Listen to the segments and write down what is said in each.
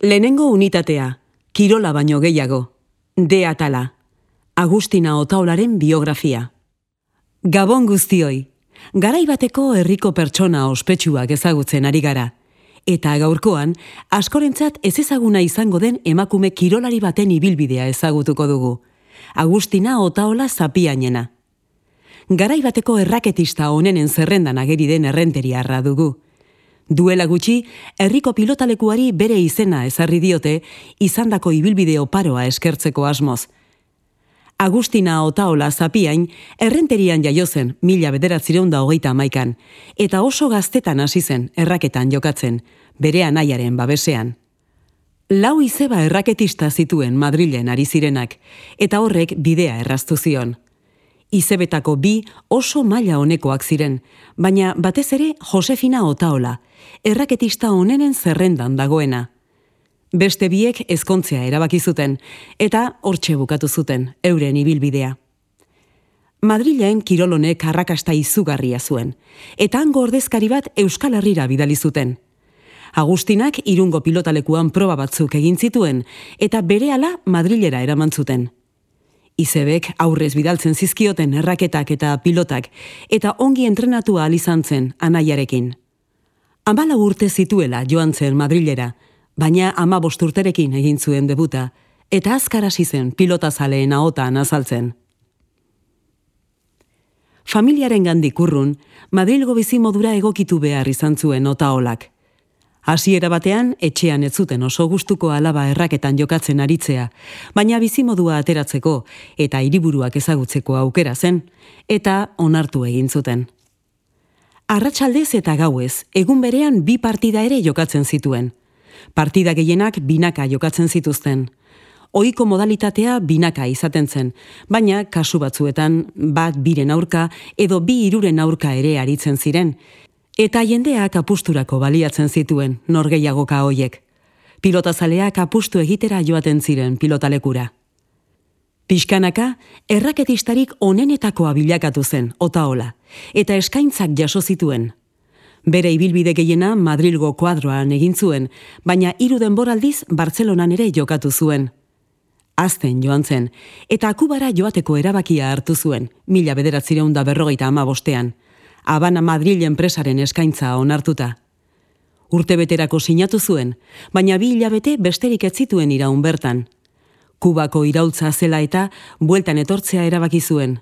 Lehenengo unitatea, Kirola baino gehiago, De Atala, Agustina Otaolaren biografia. Gabon guztioi, garai bateko herriko pertsona ospetsuak ezagutzen ari gara. Eta gaurkoan, askorentzat ez ezaguna izango den emakume kirolari baten ibilbidea ezagutuko dugu. Agustina Otaola zapianena. Garai bateko erraketista honenen zerrendan ageri den errenteriarra dugu. Duela gutxi, herriko pilotalekuari bere izena ezarri diote, izandako ibilbide oparoa eskertzeko asmoz. Agustina Otaola zapiain, errenterian jaio zen, mila bederatzireun da hogeita amaikan, eta oso gaztetan hasi zen erraketan jokatzen, bere anaiaren babesean. Lau izeba erraketista zituen Madrilen ari zirenak, eta horrek bidea erraztu zion. Izebetako bi oso maila honekoak ziren, baina batez ere Josefina Otaola, erraketista honenen zerrendan dagoena. Beste biek ezkontzea erabaki zuten eta hortxe bukatu zuten euren ibilbidea. Madrilen kirolonek arrakasta izugarria zuen eta hango ordezkari bat Euskal Herrira bidali zuten. Agustinak irungo pilotalekuan proba batzuk egin zituen eta berehala Madrilera eraman zuten. Izebek aurrez bidaltzen zizkioten erraketak eta pilotak, eta ongi entrenatu izan zen anaiarekin. Amala urte zituela joan zen Madrilera, baina ama bosturterekin egin zuen debuta, eta azkar hasi zen pilota zaleen ahotan azaltzen. Familiaren gandik urrun, Madrilgo bizimodura egokitu behar izan zuen otaolak. Hasiera batean, etxean ez zuten oso gustuko alaba erraketan jokatzen aritzea, baina bizimodua ateratzeko eta hiriburuak ezagutzeko aukera zen, eta onartu egin zuten. Arratxaldez eta gauez, egun berean bi partida ere jokatzen zituen. Partida gehienak binaka jokatzen zituzten. Oiko modalitatea binaka izaten zen, baina kasu batzuetan bat biren aurka edo bi iruren aurka ere aritzen ziren, Eta jendeak apusturako baliatzen zituen norgeiagoka hoiek. Pilotazaleak apustu egitera joaten ziren pilotalekura. Piskanaka, erraketistarik onenetakoa bilakatu zen, otaola, eta eskaintzak jaso zituen. Bere ibilbide gehiena Madrilgo kuadroan egin zuen, baina hiru denboraldiz Bartzelonan ere jokatu zuen. Azten joan zen, eta akubara joateko erabakia hartu zuen, mila bederatzireunda berrogeita ama bostean. Habana Madrid enpresaren eskaintza onartuta. Urte beterako sinatu zuen, baina bi hilabete besterik ez zituen iraun bertan. Kubako irautza zela eta bueltan etortzea erabaki zuen.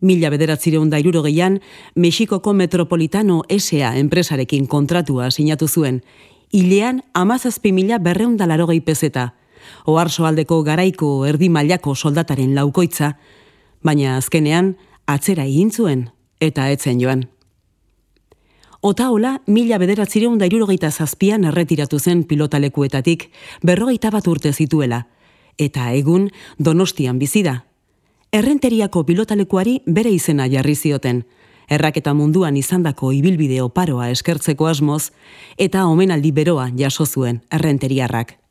Mila bederatzireun da irurogeian, Mexikoko Metropolitano S.A. enpresarekin kontratua sinatu zuen, hilean amazazpi mila berreun dalarogei pezeta, oarso aldeko garaiko erdi mailako soldataren laukoitza, baina azkenean atzera egin zuen eta etzen joan. Otaola, mila bederatzireun da irurogeita zazpian erretiratu zen pilotalekuetatik, berrogeita bat urte zituela, eta egun donostian bizida. Errenteriako pilotalekuari bere izena jarri zioten, erraketa munduan izandako ibilbide oparoa eskertzeko asmoz, eta omenaldi beroa jaso zuen errenteriarrak.